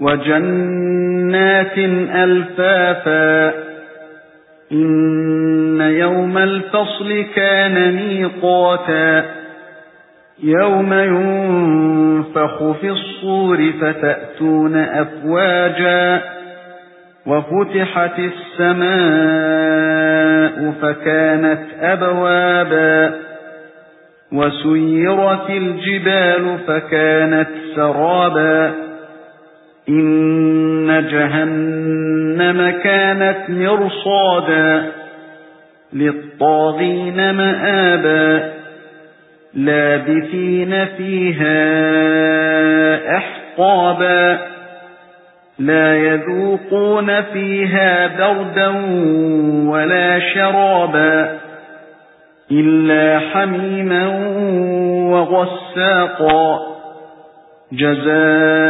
وَجَنَّاتٍ أَلْفَافًا إِنَّ يَوْمَ الْفَصْلِ كَانَ مِيقَاتًا يَوْمَ يُنفَخُ فِي الصُّورِ فَتَأْتُونَ أَفْوَاجًا وَفُتِحَتِ السَّمَاءُ فَكَانَتْ أَبْوَابًا وَسُيِّرَتِ الْجِبَالُ فَكَانَتْ سَرَابًا إِنَّ جَهَنَّمَ كَانَتْ مِرْصَادًا لِلطَّاغِينَ مَآبًا لَابِثِينَ فِيهَا أَحْقَابًا لَا يَذُوقُونَ فِيهَا بَرْدًا وَلَا شَرَابًا إِلَّا حَمِيمًا وَغَسَّاقًا جَزَاءً